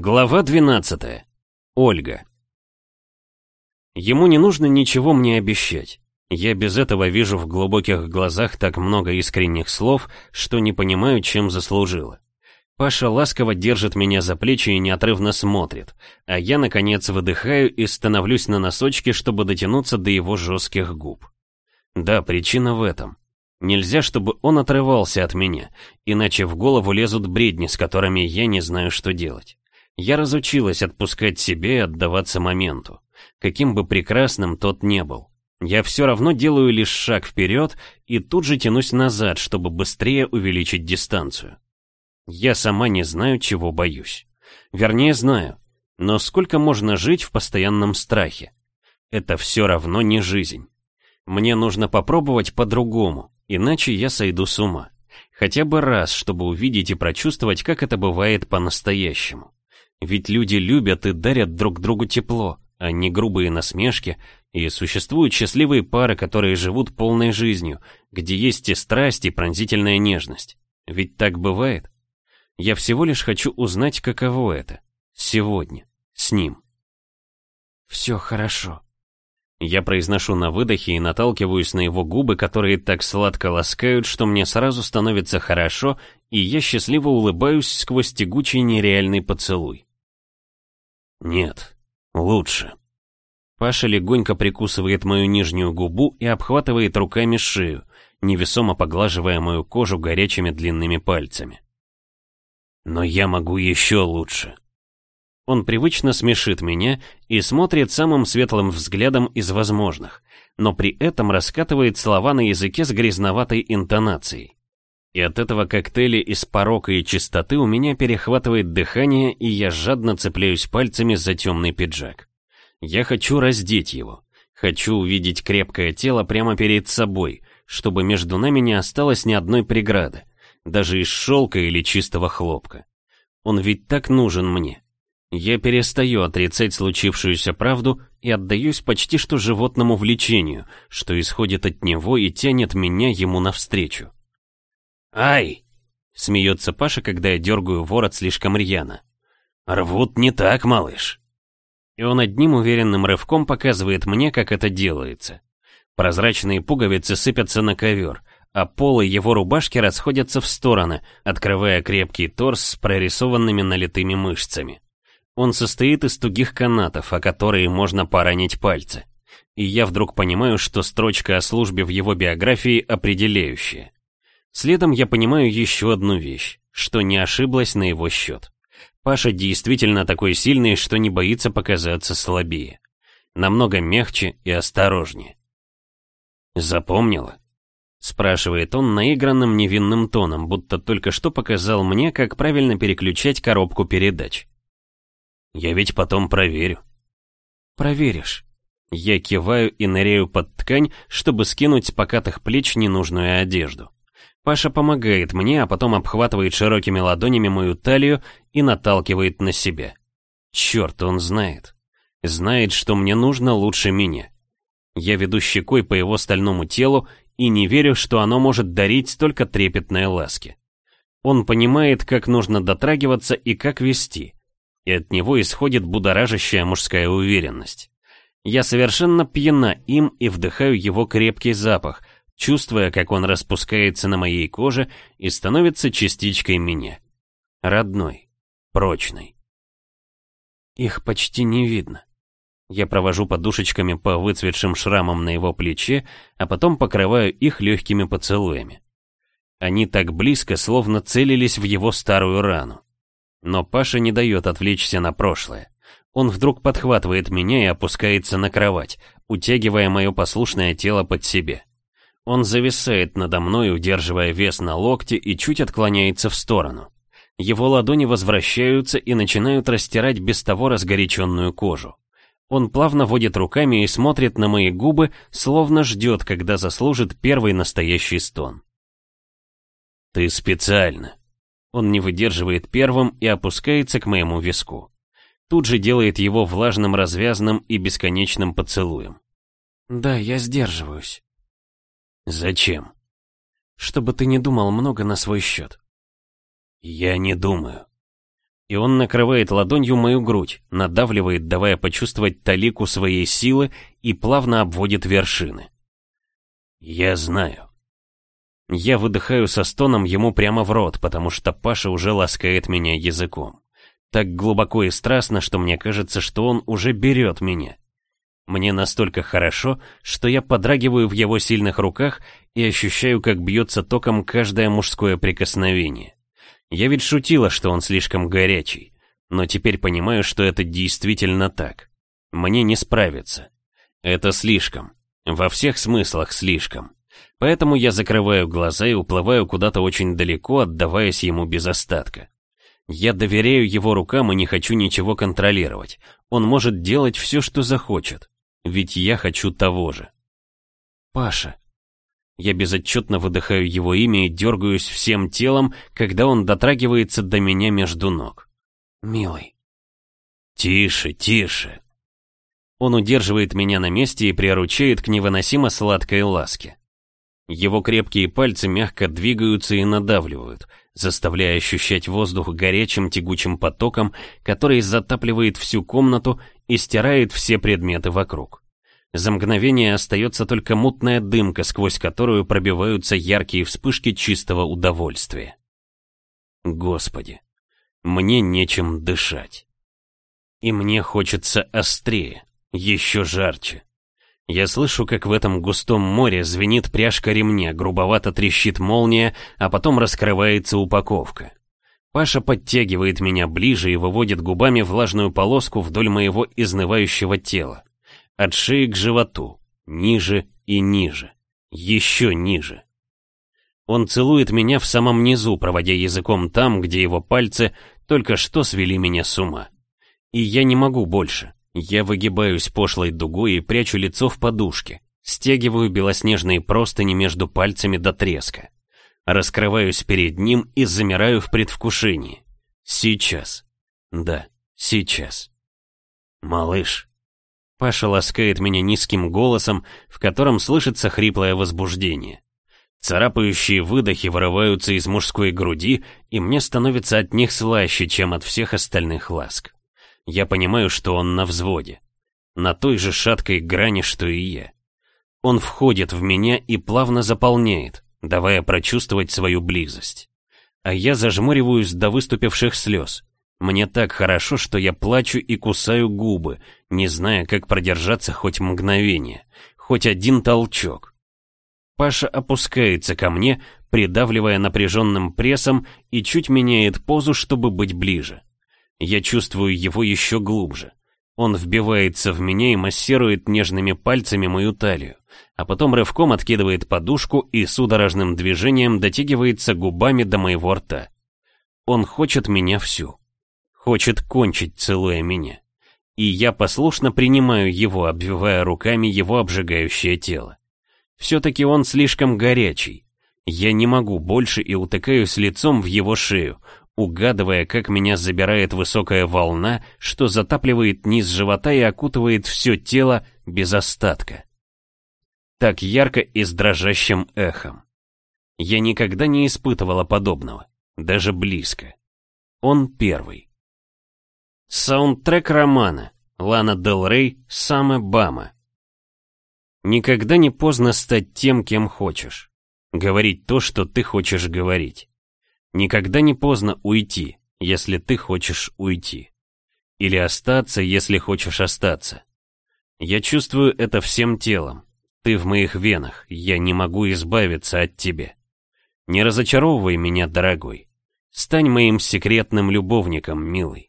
Глава 12. Ольга. Ему не нужно ничего мне обещать. Я без этого вижу в глубоких глазах так много искренних слов, что не понимаю, чем заслужила. Паша ласково держит меня за плечи и неотрывно смотрит, а я, наконец, выдыхаю и становлюсь на носочки, чтобы дотянуться до его жестких губ. Да, причина в этом. Нельзя, чтобы он отрывался от меня, иначе в голову лезут бредни, с которыми я не знаю, что делать. Я разучилась отпускать себе и отдаваться моменту. Каким бы прекрасным тот не был. Я все равно делаю лишь шаг вперед и тут же тянусь назад, чтобы быстрее увеличить дистанцию. Я сама не знаю, чего боюсь. Вернее, знаю. Но сколько можно жить в постоянном страхе? Это все равно не жизнь. Мне нужно попробовать по-другому, иначе я сойду с ума. Хотя бы раз, чтобы увидеть и прочувствовать, как это бывает по-настоящему. Ведь люди любят и дарят друг другу тепло, а не грубые насмешки, и существуют счастливые пары, которые живут полной жизнью, где есть и страсть, и пронзительная нежность. Ведь так бывает. Я всего лишь хочу узнать, каково это. Сегодня. С ним. Все хорошо. Я произношу на выдохе и наталкиваюсь на его губы, которые так сладко ласкают, что мне сразу становится хорошо, и я счастливо улыбаюсь сквозь тягучий нереальный поцелуй. Нет, лучше. Паша легонько прикусывает мою нижнюю губу и обхватывает руками шею, невесомо поглаживая мою кожу горячими длинными пальцами. Но я могу еще лучше. Он привычно смешит меня и смотрит самым светлым взглядом из возможных, но при этом раскатывает слова на языке с грязноватой интонацией. И от этого коктейля из порока и чистоты у меня перехватывает дыхание, и я жадно цепляюсь пальцами за темный пиджак. Я хочу раздеть его. Хочу увидеть крепкое тело прямо перед собой, чтобы между нами не осталось ни одной преграды, даже из шелка или чистого хлопка. Он ведь так нужен мне. Я перестаю отрицать случившуюся правду и отдаюсь почти что животному влечению, что исходит от него и тянет меня ему навстречу. «Ай!» — смеется Паша, когда я дергаю ворот слишком рьяно. «Рвут не так, малыш!» И он одним уверенным рывком показывает мне, как это делается. Прозрачные пуговицы сыпятся на ковер, а полы его рубашки расходятся в стороны, открывая крепкий торс с прорисованными налитыми мышцами. Он состоит из тугих канатов, о которые можно поранить пальцы. И я вдруг понимаю, что строчка о службе в его биографии определяющая. Следом я понимаю еще одну вещь, что не ошиблась на его счет. Паша действительно такой сильный, что не боится показаться слабее. Намного мягче и осторожнее. «Запомнила?» Спрашивает он наигранным невинным тоном, будто только что показал мне, как правильно переключать коробку передач. «Я ведь потом проверю». «Проверишь». Я киваю и ныряю под ткань, чтобы скинуть с покатых плеч ненужную одежду. Паша помогает мне, а потом обхватывает широкими ладонями мою талию и наталкивает на себя. Черт, он знает. Знает, что мне нужно лучше меня. Я веду щекой по его стальному телу и не верю, что оно может дарить столько трепетной ласки. Он понимает, как нужно дотрагиваться и как вести. И от него исходит будоражащая мужская уверенность. Я совершенно пьяна им и вдыхаю его крепкий запах, чувствуя, как он распускается на моей коже и становится частичкой меня. Родной, прочной. Их почти не видно. Я провожу подушечками по выцветшим шрамам на его плече, а потом покрываю их легкими поцелуями. Они так близко, словно целились в его старую рану. Но Паша не дает отвлечься на прошлое. Он вдруг подхватывает меня и опускается на кровать, утягивая мое послушное тело под себе. Он зависает надо мной, удерживая вес на локте и чуть отклоняется в сторону. Его ладони возвращаются и начинают растирать без того разгоряченную кожу. Он плавно водит руками и смотрит на мои губы, словно ждет, когда заслужит первый настоящий стон. «Ты специально». Он не выдерживает первым и опускается к моему виску. Тут же делает его влажным, развязным и бесконечным поцелуем. «Да, я сдерживаюсь». «Зачем?» «Чтобы ты не думал много на свой счет». «Я не думаю». И он накрывает ладонью мою грудь, надавливает, давая почувствовать талику своей силы и плавно обводит вершины. «Я знаю». Я выдыхаю со стоном ему прямо в рот, потому что Паша уже ласкает меня языком. Так глубоко и страстно, что мне кажется, что он уже берет меня. Мне настолько хорошо, что я подрагиваю в его сильных руках и ощущаю, как бьется током каждое мужское прикосновение. Я ведь шутила, что он слишком горячий, но теперь понимаю, что это действительно так. Мне не справиться. Это слишком. Во всех смыслах слишком. Поэтому я закрываю глаза и уплываю куда-то очень далеко, отдаваясь ему без остатка. Я доверяю его рукам и не хочу ничего контролировать. Он может делать все, что захочет. Ведь я хочу того же. Паша. Я безотчетно выдыхаю его имя и дергаюсь всем телом, когда он дотрагивается до меня между ног. Милый. Тише, тише. Он удерживает меня на месте и приручает к невыносимо сладкой ласке. Его крепкие пальцы мягко двигаются и надавливают, заставляя ощущать воздух горячим тягучим потоком, который затапливает всю комнату и стирает все предметы вокруг. За мгновение остается только мутная дымка, сквозь которую пробиваются яркие вспышки чистого удовольствия. Господи, мне нечем дышать. И мне хочется острее, еще жарче. Я слышу, как в этом густом море звенит пряжка ремня, грубовато трещит молния, а потом раскрывается упаковка. Паша подтягивает меня ближе и выводит губами влажную полоску вдоль моего изнывающего тела. От шеи к животу, ниже и ниже, еще ниже. Он целует меня в самом низу, проводя языком там, где его пальцы только что свели меня с ума. И я не могу больше. Я выгибаюсь пошлой дугой и прячу лицо в подушке. Стягиваю белоснежные простыни между пальцами до треска. Раскрываюсь перед ним и замираю в предвкушении. Сейчас. Да, сейчас. Малыш. Паша ласкает меня низким голосом, в котором слышится хриплое возбуждение. Царапающие выдохи вырываются из мужской груди, и мне становится от них слаще, чем от всех остальных ласк. Я понимаю, что он на взводе. На той же шаткой грани, что и я. Он входит в меня и плавно заполняет, давая прочувствовать свою близость. А я зажмуриваюсь до выступивших слез, мне так хорошо, что я плачу и кусаю губы, не зная, как продержаться хоть мгновение, хоть один толчок. Паша опускается ко мне, придавливая напряженным прессом и чуть меняет позу, чтобы быть ближе. Я чувствую его еще глубже. Он вбивается в меня и массирует нежными пальцами мою талию, а потом рывком откидывает подушку и судорожным движением дотягивается губами до моего рта. Он хочет меня всю. Хочет кончить, целуя меня. И я послушно принимаю его, обвивая руками его обжигающее тело. Все-таки он слишком горячий. Я не могу больше и утыкаюсь лицом в его шею, угадывая, как меня забирает высокая волна, что затапливает низ живота и окутывает все тело без остатка. Так ярко и с дрожащим эхом. Я никогда не испытывала подобного, даже близко. Он первый. Саундтрек романа. Лана Дел Рей, Саме Бама. Никогда не поздно стать тем, кем хочешь. Говорить то, что ты хочешь говорить. Никогда не поздно уйти, если ты хочешь уйти. Или остаться, если хочешь остаться. Я чувствую это всем телом. Ты в моих венах, я не могу избавиться от тебя. Не разочаровывай меня, дорогой. Стань моим секретным любовником, милый.